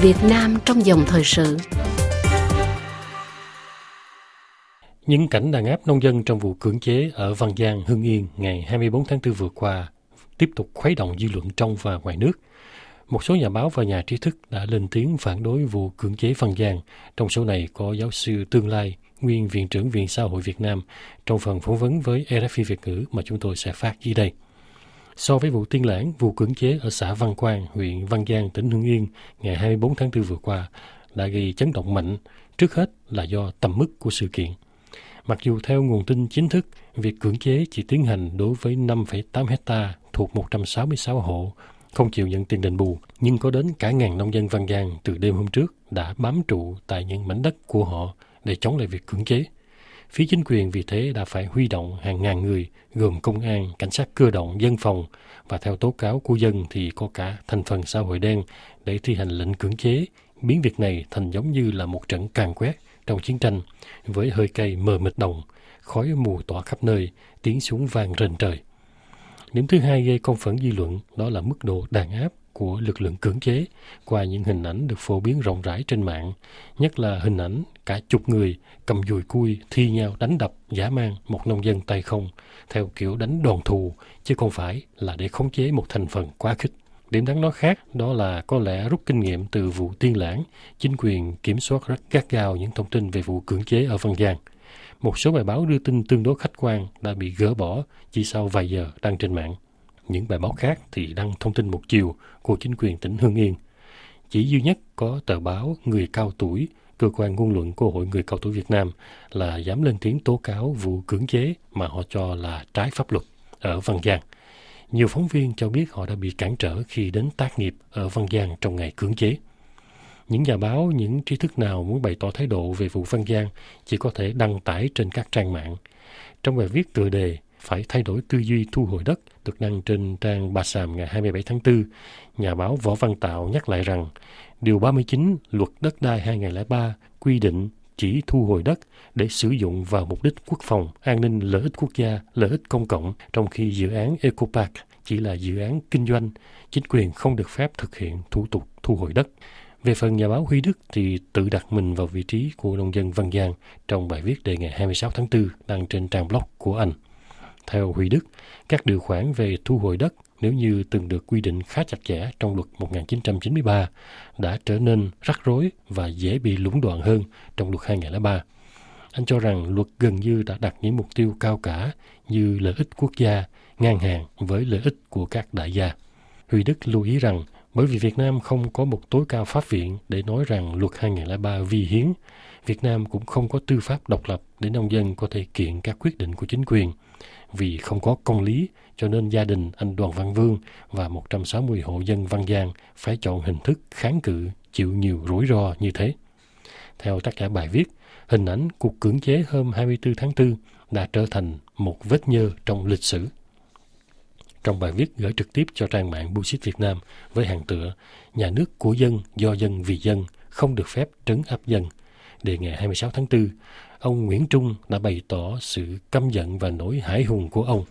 Việt Nam trong dòng thời sự Những cảnh đàn áp nông dân trong vụ cưỡng chế ở Văn Giang, Hưng Yên ngày 24 tháng 4 vừa qua tiếp tục khuấy động dư luận trong và ngoài nước. Một số nhà báo và nhà trí thức đã lên tiếng phản đối vụ cưỡng chế Văn Giang. Trong số này có giáo sư Tương Lai, nguyên Viện trưởng Viện Xã hội Việt Nam trong phần phỏng vấn với RFI Việt ngữ mà chúng tôi sẽ phát dưới đây. So với vụ tiên lãng, vụ cưỡng chế ở xã Văn Quang, huyện Văn Giang, tỉnh Hưng Yên ngày 24 tháng 4 vừa qua đã gây chấn động mạnh, trước hết là do tầm mức của sự kiện. Mặc dù theo nguồn tin chính thức, việc cưỡng chế chỉ tiến hành đối với 5,8 hecta thuộc 166 hộ không chịu nhận tiền đền bù, nhưng có đến cả ngàn nông dân Văn Giang từ đêm hôm trước đã bám trụ tại những mảnh đất của họ để chống lại việc cưỡng chế. Phía chính quyền vì thế đã phải huy động hàng ngàn người, gồm công an, cảnh sát cơ động, dân phòng. Và theo tố cáo của dân thì có cả thành phần xã hội đen để thi hành lệnh cưỡng chế, biến việc này thành giống như là một trận càn quét trong chiến tranh với hơi cây mờ mịt đồng, khói mù tỏa khắp nơi, tiếng súng vang rền trời. Điểm thứ hai gây công phẫn dư luận đó là mức độ đàn áp của lực lượng cưỡng chế qua những hình ảnh được phổ biến rộng rãi trên mạng, nhất là hình ảnh cả chục người cầm dùi cui thi nhau đánh đập giả mang một nông dân tay không theo kiểu đánh đòn thù chứ không phải là để khống chế một thành phần quá khích. Điểm đáng nói khác đó là có lẽ rút kinh nghiệm từ vụ tiên lãng, chính quyền kiểm soát rất gắt gao những thông tin về vụ cưỡng chế ở Văn Giang. Một số bài báo đưa tin tương đối khách quan đã bị gỡ bỏ chỉ sau vài giờ đăng trên mạng. Những bài báo khác thì đăng thông tin một chiều của chính quyền tỉnh Hưng Yên. Chỉ duy nhất có tờ báo Người Cao Tuổi, cơ quan ngôn luận của Hội Người Cao Tuổi Việt Nam là dám lên tiếng tố cáo vụ cưỡng chế mà họ cho là trái pháp luật ở Văn Giang. Nhiều phóng viên cho biết họ đã bị cản trở khi đến tác nghiệp ở Văn Giang trong ngày cưỡng chế. Những nhà báo, những trí thức nào muốn bày tỏ thái độ về vụ Văn Giang chỉ có thể đăng tải trên các trang mạng. Trong bài viết tựa đề phải thay đổi tư duy thu hồi đất được đăng trên trang Bà Sàm ngày 27 tháng 4, nhà báo Võ Văn Tạo nhắc lại rằng Điều 39 Luật Đất đai 2003 quy định chỉ thu hồi đất để sử dụng vào mục đích quốc phòng, an ninh, lợi ích quốc gia, lợi ích công cộng, trong khi dự án Ecopark chỉ là dự án kinh doanh, chính quyền không được phép thực hiện thủ tục thu hồi đất. Về phần nhà báo Huy Đức thì tự đặt mình vào vị trí của nông dân Văn Giang trong bài viết đề ngày 26 tháng 4 đăng trên trang blog của anh. Theo Huy Đức, các điều khoản về thu hồi đất nếu như từng được quy định khá chặt chẽ trong luật 1993 đã trở nên rắc rối và dễ bị lũng đoạn hơn trong luật 2003. Anh cho rằng luật gần như đã đặt những mục tiêu cao cả như lợi ích quốc gia ngang hàng với lợi ích của các đại gia. Huy Đức lưu ý rằng bởi vì Việt Nam không có một tối cao pháp viện để nói rằng luật 2003 vi hiến, Việt Nam cũng không có tư pháp độc lập để nông dân có thể kiện các quyết định của chính quyền. Vì không có công lý, cho nên gia đình anh Đoàn Văn Vương và 160 hộ dân Văn Giang phải chọn hình thức kháng cự chịu nhiều rủi ro như thế. Theo tác giả bài viết, hình ảnh cuộc cưỡng chế hôm 24 tháng 4 đã trở thành một vết nhơ trong lịch sử. Trong bài viết gửi trực tiếp cho trang mạng Bullshit Việt Nam với hàng tựa Nhà nước của dân, do dân, vì dân, không được phép trấn áp dân. Đề ngày 26 tháng 4, ông Nguyễn Trung đã bày tỏ sự căm giận và nỗi hải hùng của ông.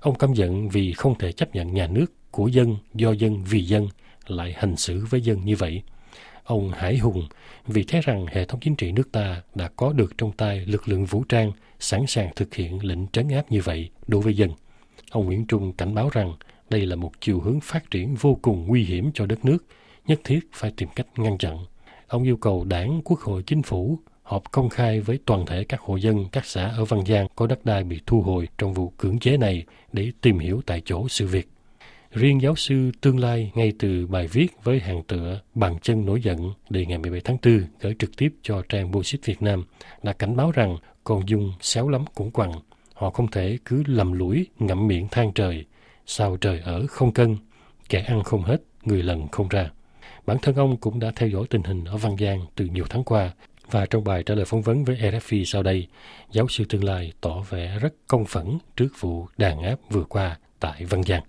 Ông căm giận vì không thể chấp nhận nhà nước của dân, do dân, vì dân lại hành xử với dân như vậy. Ông Hải Hùng vì thấy rằng hệ thống chính trị nước ta đã có được trong tay lực lượng vũ trang sẵn sàng thực hiện lệnh trấn áp như vậy đối với dân. Ông Nguyễn Trung cảnh báo rằng đây là một chiều hướng phát triển vô cùng nguy hiểm cho đất nước, nhất thiết phải tìm cách ngăn chặn. Ông yêu cầu đảng, quốc hội, chính phủ họp công khai với toàn thể các hộ dân, các xã ở Văn Giang có đất đai bị thu hồi trong vụ cưỡng chế này để tìm hiểu tại chỗ sự việc. Riêng giáo sư Tương Lai ngay từ bài viết với hàng tựa Bằng chân nổi giận đề ngày 17 tháng 4 gửi trực tiếp cho trang Bullshit Việt Nam đã cảnh báo rằng con dung xéo lắm cũng quằn. Họ không thể cứ lầm lũi ngậm miệng than trời, sao trời ở không cân, kẻ ăn không hết, người lần không ra. Bản thân ông cũng đã theo dõi tình hình ở Văn Giang từ nhiều tháng qua và trong bài trả lời phỏng vấn với RFI sau đây, giáo sư tương lai tỏ vẻ rất công phẫn trước vụ đàn áp vừa qua tại Văn Giang.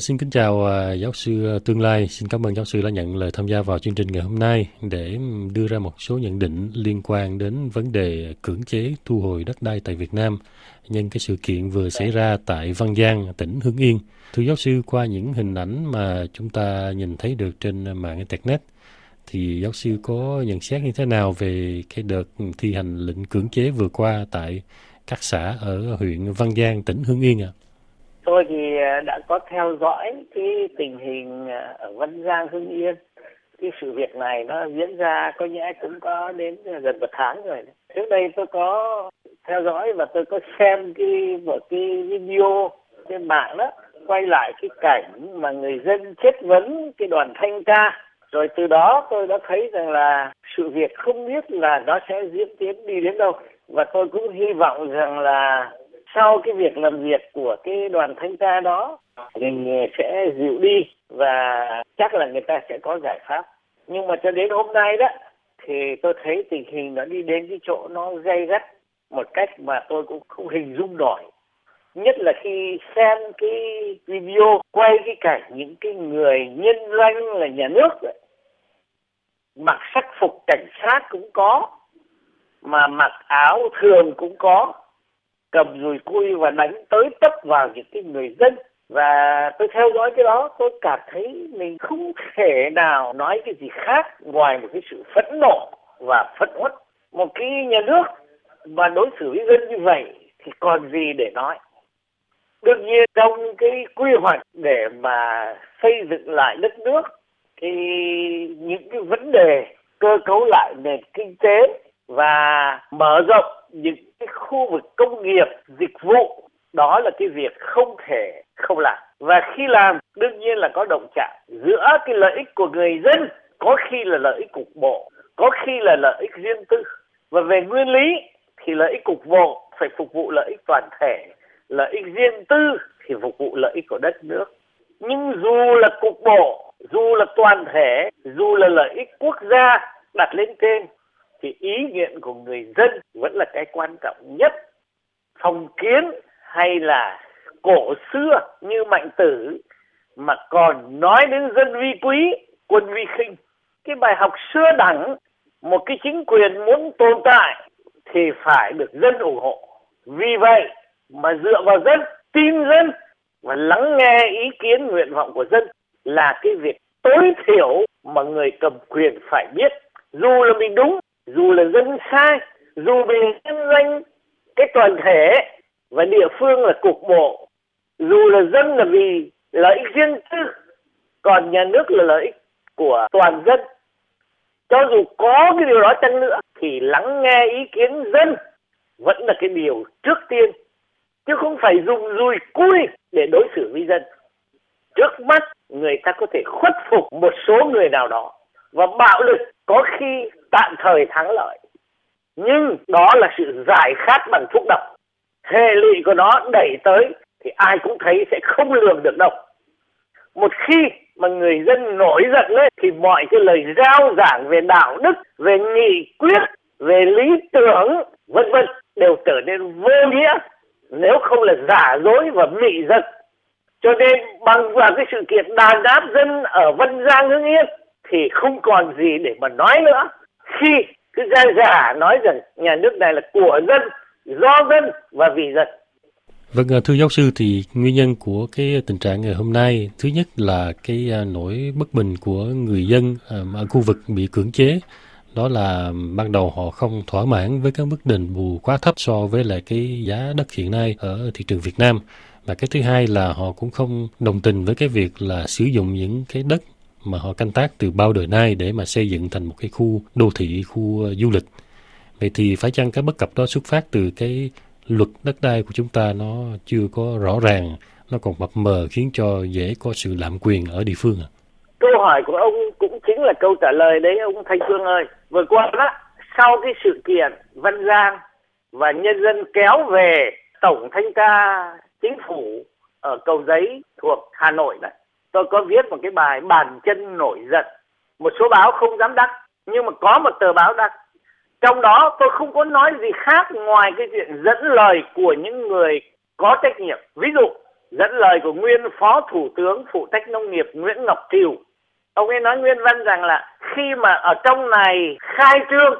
Xin kính chào uh, giáo sư à, Tương Lai. Xin cảm ơn giáo sư đã nhận lời tham gia vào chương trình ngày hôm nay để đưa ra một số nhận định liên quan đến vấn đề cưỡng chế thu hồi đất đai tại Việt Nam nhân cái sự kiện vừa xảy ra tại Văn Giang, tỉnh Hưng Yên. Thưa giáo sư, qua những hình ảnh mà chúng ta nhìn thấy được trên mạng Internet, thì giáo sư có nhận xét như thế nào về cái đợt thi hành lệnh cưỡng chế vừa qua tại các xã ở huyện Văn Giang, tỉnh Hưng Yên ạ? À? Tôi thì à, đã có theo dõi cái tình hình à, ở Văn Giang, Hưng Yên. Cái sự việc này nó diễn ra có nhẽ cũng có đến gần một tháng rồi. Trước đây tôi có theo dõi và tôi có xem cái một cái video trên mạng đó quay lại cái cảnh mà người dân chất vấn cái đoàn thanh tra rồi từ đó tôi đã thấy rằng là sự việc không biết là nó sẽ diễn tiến đi đến đâu và tôi cũng hy vọng rằng là sau cái việc làm việc của cái đoàn thanh tra đó mình sẽ dịu đi và chắc là người ta sẽ có giải pháp nhưng mà cho đến hôm nay đó, thì tôi thấy tình hình nó đi đến cái chỗ nó gay gắt một cách mà tôi cũng không hình dung nổi nhất là khi xem cái video quay cái cảnh những cái người nhân danh là nhà nước ấy. mặc sắc phục cảnh sát cũng có, mà mặc áo thường cũng có cầm dùi cui và đánh tới tấp vào những cái người dân. Và tôi theo dõi cái đó, tôi cảm thấy mình không thể nào nói cái gì khác ngoài một cái sự phẫn nộ và phẫn uất. Một cái nhà nước mà đối xử với dân như vậy thì còn gì để nói. Đương nhiên, trong cái quy hoạch để mà xây dựng lại đất nước thì những cái vấn đề cơ cấu lại nền kinh tế và mở rộng những cái khu vực công nghiệp, dịch vụ, đó là cái việc không thể không làm. Và khi làm, đương nhiên là có động chạm giữa cái lợi ích của người dân, có khi là lợi ích cục bộ, có khi là lợi ích riêng tư. Và về nguyên lý thì lợi ích cục bộ phải phục vụ lợi ích toàn thể, lợi ích riêng tư thì phục vụ lợi ích của đất nước. Nhưng dù là cục bộ, dù là toàn thể, dù là lợi ích quốc gia đặt lên trên thì ý nguyện của người dân vẫn là cái quan trọng nhất. Phong kiến hay là cổ xưa như mạnh tử mà còn nói đến dân vi quý, quân vi khinh. Cái bài học xưa đẳng, một cái chính quyền muốn tồn tại thì phải được dân ủng hộ. Vì vậy mà dựa vào dân, tin dân và lắng nghe ý kiến, nguyện vọng của dân là cái việc tối thiểu mà người cầm quyền phải biết. Dù là mình đúng dù là dân sai, dù về nhân danh cái toàn thể và địa phương là cục bộ, dù là dân là vì lợi ích riêng tư, còn nhà nước là lợi ích của toàn dân. Cho dù có cái điều đó chăng nữa thì lắng nghe ý kiến dân vẫn là cái điều trước tiên, chứ không phải dùng dùi cui để đối xử với dân. Trước mắt, người ta có thể khuất phục một số người nào đó và bạo lực có khi tạm thời thắng lợi, nhưng đó là sự giải khát bằng thuốc độc. Hệ lụy của nó đẩy tới thì ai cũng thấy sẽ không lường được đâu. Một khi mà người dân nổi giận lên thì mọi cái lời giao giảng về đạo đức, về nghị quyết, về lý tưởng, vân vân, đều trở nên vô nghĩa nếu không là giả dối và mị dân cho nên bằng vào cái sự kiện đàn áp dân ở Vân Giang, Hưng Yên thì không còn gì để mà nói nữa. Khi cứ ra giả nói rằng nhà nước này là của dân do dân và vì dân. Vâng, à, thưa giáo sư thì nguyên nhân của cái tình trạng ngày hôm nay thứ nhất là cái à, nỗi bất bình của người dân à, ở khu vực bị cưỡng chế đó là ban đầu họ không thỏa mãn với các mức đền bù quá thấp so với lại cái giá đất hiện nay ở thị trường Việt Nam. Và cái thứ hai là họ cũng không đồng tình với cái việc là sử dụng những cái đất mà họ canh tác từ bao đời nay để mà xây dựng thành một cái khu đô thị, khu ờ, du lịch. Vậy thì phải chăng cái bất cập đó xuất phát từ cái luật đất đai của chúng ta nó chưa có rõ ràng, nó còn mập mờ khiến cho dễ có sự lạm quyền ở địa phương à? Câu hỏi của ông cũng chính là câu trả lời đấy ông Thanh Phương ơi. Vừa qua đó, sau cái sự kiện Văn Giang và nhân dân kéo về tổng thanh tra chính phủ ở cầu giấy thuộc Hà Nội đấy tôi có viết một cái bài bàn chân nổi giận một số báo không dám đăng, nhưng mà có một tờ báo đăng trong đó tôi không có nói gì khác ngoài cái chuyện dẫn lời của những người có trách nhiệm ví dụ, dẫn lời của nguyên phó thủ tướng phụ trách nông nghiệp Nguyễn Ngọc Triều. Ông ấy nói nguyên văn rằng là khi mà ở trong này khai trương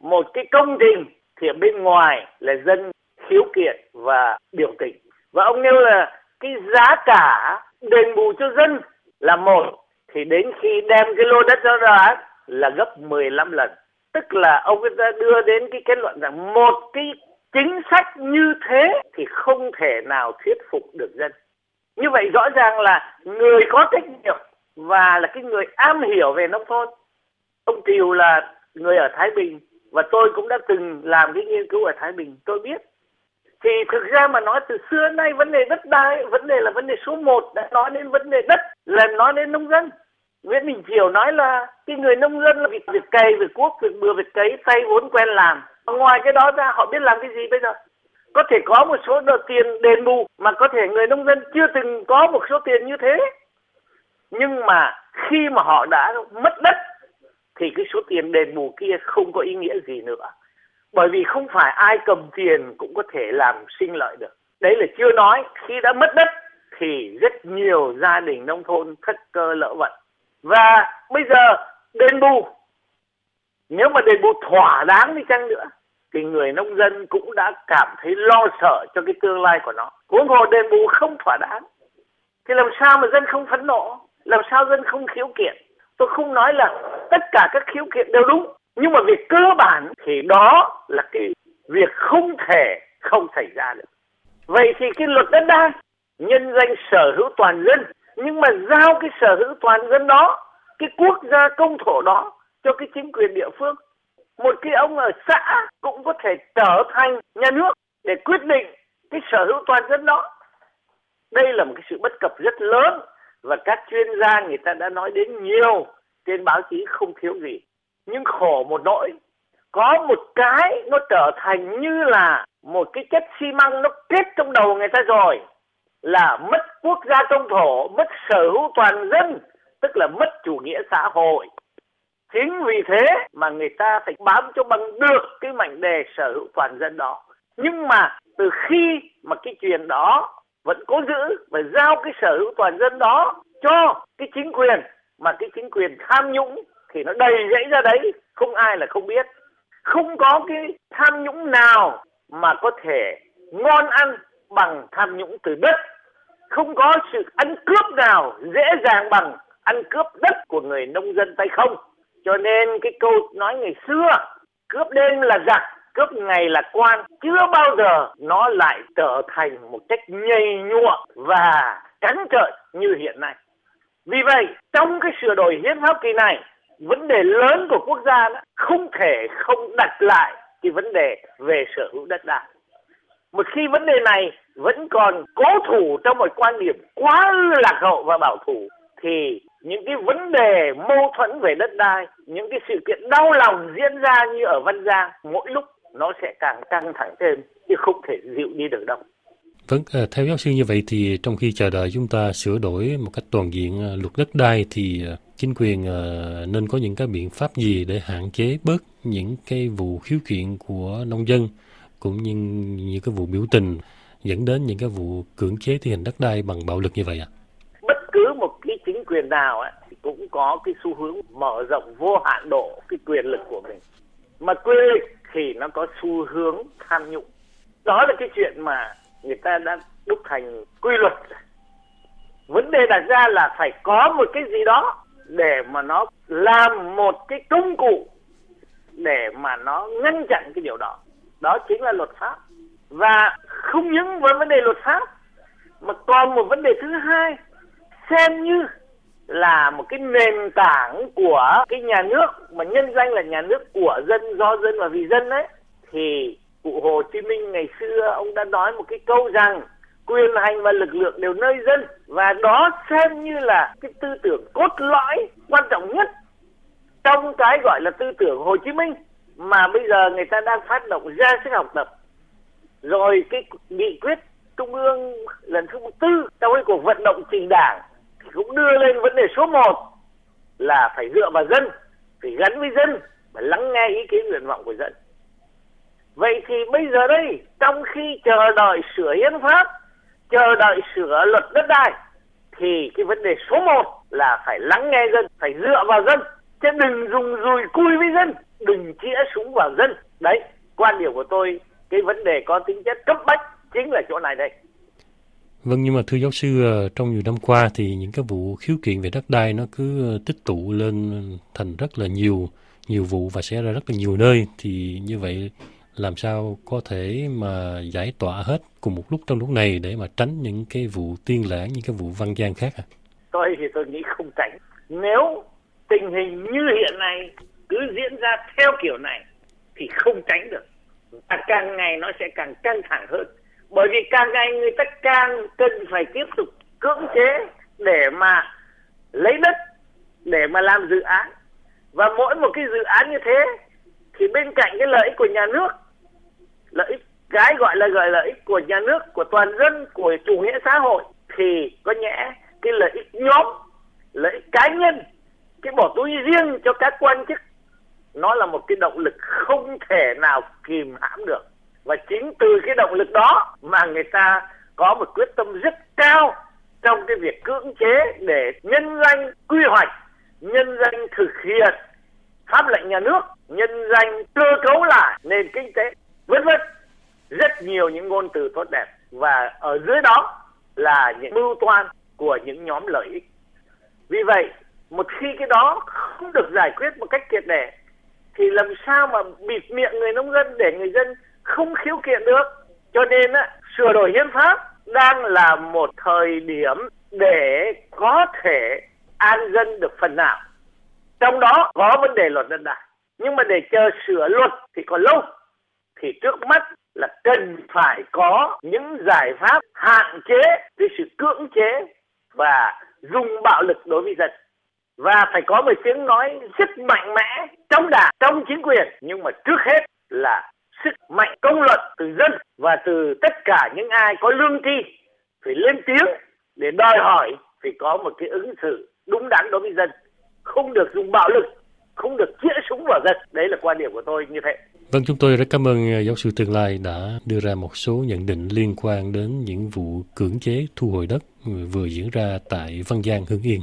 một cái công trình thì ở bên ngoài là dân khiếu kiện và biểu tình. Và ông nêu là cái giá cả đền bù cho dân là một thì đến khi đem cái lô đất đó ra là gấp 15 lần. Tức là ông ấy đã đưa đến cái kết luận rằng một cái chính sách như thế thì không thể nào thuyết phục được dân. Như vậy rõ ràng là người có trách nhiệm và là cái người am hiểu về nông thôn. Ông tiều là người ở Thái Bình và tôi cũng đã từng làm cái nghiên cứu ở Thái Bình, tôi biết. Thì thực ra mà nói từ xưa nay vấn đề đất đai, vấn đề là vấn đề số một đã nói đến vấn đề đất, là nói đến nông dân. Nguyễn Đình Triều nói là cái người nông dân là việc, việc cày, việc cuốc, việc bừa, việc cấy, tay vốn quen làm. Ngoài cái đó ra họ biết làm cái gì bây giờ? Có thể có một số đợt tiền đền bù mà có thể người nông dân chưa từng có một số tiền như thế. Nhưng mà khi mà họ đã mất đất thì cái số tiền đền bù kia không có ý nghĩa gì nữa. Bởi vì không phải ai cầm tiền cũng có thể làm sinh lợi được. Đấy là chưa nói khi đã mất đất thì rất nhiều gia đình nông thôn thất cơ lỡ vận. Và bây giờ đền bù nếu mà đền bù thỏa đáng đi chăng nữa thì người nông dân cũng đã cảm thấy lo sợ cho cái tương lai của nó. Huống hồ đền bù không thỏa đáng thì làm sao mà dân không phẫn nộ, làm sao dân không khiếu kiện. Tôi không nói là tất cả các khiếu kiện đều đúng, nhưng mà việc cơ bản thì đó là cái việc không thể không xảy ra được. Vậy thì cái luật đất đai, nhân danh sở hữu toàn dân, nhưng mà giao cái sở hữu toàn dân đó, cái quốc gia công thổ đó cho cái chính quyền địa phương, một cái ông ở xã cũng có thể trở thành nhà nước để quyết định cái sở hữu toàn dân đó đây là một cái sự bất cập rất lớn và các chuyên gia người ta đã nói đến nhiều, trên báo chí không thiếu gì nhưng khổ một nỗi. Có một cái nó trở thành như là một cái chất xi măng nó kết trong đầu người ta rồi, là mất quốc gia công thổ, mất sở hữu toàn dân, tức là mất chủ nghĩa xã hội. Chính vì thế mà người ta phải bám cho bằng được cái mảnh đề sở hữu toàn dân đó. Nhưng mà từ khi mà cái chuyện đó vẫn cố giữ và giao cái sở hữu toàn dân đó cho cái chính quyền, mà cái chính quyền tham nhũng thì nó đầy dãy ra đấy, không ai là không biết. Không có cái tham nhũng nào mà có thể ngon ăn bằng tham nhũng từ đất. Không có sự ăn cướp nào dễ dàng bằng ăn cướp đất của người nông dân tay không. Cho nên cái câu nói ngày xưa, cướp đêm là giặc, cướp ngày là quan, chưa bao giờ nó lại trở thành một cách nhầy nhụa và trắng trợn như hiện nay. Vì vậy, trong cái sửa đổi hiến pháp kỳ này vấn đề lớn của quốc gia đó, không thể không đặt lại cái vấn đề về sở hữu đất đai một khi vấn đề này vẫn còn cố thủ trong một quan điểm quá lạc hậu và bảo thủ thì những cái vấn đề mâu thuẫn về đất đai, những cái sự kiện đau lòng diễn ra như ở Văn Giang mỗi lúc nó sẽ càng căng thẳng thêm chứ không thể dịu đi được đâu. Vâng, ờ, theo giáo sư như vậy thì trong khi chờ đợi chúng ta sửa đổi một cách toàn diện ờ, luật đất đai thì ờ, chính quyền ờ, nên có những cái biện pháp gì để hạn chế bớt những cái vụ khiếu kiện của nông dân cũng như những cái vụ biểu tình dẫn đến những cái vụ cưỡng chế thi hành đất đai bằng bạo lực như vậy ạ? À? Bất cứ một cái chính quyền nào ấy, thì cũng có cái xu hướng mở rộng vô hạn độ cái quyền lực của mình. Mà quyền lực thì nó có xu hướng tham nhũng. Đó là cái chuyện mà người ta đã đúc thành quy luật. Vấn đề đặt ra là phải có một cái gì đó để mà nó làm một cái công cụ để mà nó ngăn chặn cái điều đó. Đó chính là luật pháp. Và không những với vấn đề luật pháp, mà còn một vấn đề thứ hai, xem như là một cái nền tảng của cái nhà nước, mà nhân danh là nhà nước của dân, do dân và vì dân đấy thì cụ Hồ Chí Minh ngày xưa ông đã nói một cái câu rằng quyền hành và lực lượng đều nơi dân. Và đó xem như là cái tư tưởng cốt lõi quan trọng nhất trong cái gọi là tư tưởng Hồ Chí Minh mà bây giờ người ta đang phát động ra sức học tập. Rồi cái nghị quyết trung ương lần thứ tư trong cái cuộc vận động trình đảng thì cũng đưa lên vấn đề số 1 là phải dựa vào dân, phải gắn với dân và lắng nghe ý kiến nguyện vọng của dân. Vậy thì bây giờ đây, trong khi chờ đợi sửa hiến pháp chờ đợi sửa luật đất đai thì cái vấn đề số một là phải lắng nghe dân, phải dựa vào dân, chứ đừng dùng dùi cui với dân, đừng chĩa súng vào dân. Đấy, quan điểm của tôi, cái vấn đề có tính chất cấp bách chính là chỗ này đây. Vâng, nhưng mà thưa giáo sư, ờ, trong nhiều năm qua thì những cái vụ khiếu kiện về đất đai nó cứ ờ, tích tụ lên thành rất là nhiều, nhiều vụ và xảy ra rất là nhiều nơi. Thì như vậy làm sao có thể mà giải tỏa hết cùng một lúc trong lúc này để mà tránh những cái vụ tiên lãng, những cái vụ văn gian khác à? Tôi thì tôi nghĩ không tránh. Nếu tình hình như hiện nay cứ diễn ra theo kiểu này thì không tránh được. Và càng ngày nó sẽ càng căng thẳng hơn. Bởi vì càng ngày người ta càng cần phải tiếp tục cưỡng chế để mà lấy đất, để mà làm dự án. Và mỗi một cái dự án như thế thì bên cạnh cái lợi ích của nhà nước, lợi ích, cái gọi là gọi lợi ích của nhà nước, của toàn dân, của chủ nghĩa xã hội, thì có nhẽ cái lợi ích nhóm, lợi ích cá nhân, cái bỏ túi riêng cho các quan chức, nó là một cái động lực không thể nào kìm hãm được. Và chính từ cái động lực đó mà người ta có một quyết tâm rất cao trong cái việc cưỡng chế để nhân danh quy hoạch, nhân danh thực hiện pháp lệnh nhà nước nhân danh cơ cấu lại nền kinh tế vân vân. Rất nhiều những ngôn từ tốt đẹp và ở dưới đó là những mưu toan của những nhóm lợi ích. Vì vậy một khi cái đó không được giải quyết một cách triệt để thì làm sao mà bịt miệng người nông dân để người dân không khiếu kiện được? Cho nên á, sửa đổi hiến pháp đang là một thời điểm để có thể an dân được phần nào. Trong đó có vấn đề luật đất đai nhưng mà để chờ sửa luật thì còn lâu. Thì trước mắt là cần phải có những giải pháp hạn chế cái sự cưỡng chế và dùng bạo lực đối với dân. Và phải có một tiếng nói rất mạnh mẽ trong đảng, trong chính quyền. Nhưng mà trước hết là sức mạnh công luận từ dân và từ tất cả những ai có lương tri phải lên tiếng để đòi hỏi phải có một cái ứng xử đúng đắn đối với dân. Không được dùng bạo lực không được chĩa súng vào dân đấy là quan điểm của tôi như thế Vâng, chúng tôi rất cảm ơn à, giáo sư Tương Lai đã đưa ra một số nhận định liên quan đến những vụ cưỡng chế thu hồi đất vừa diễn ra tại Văn Giang, Hưng Yên.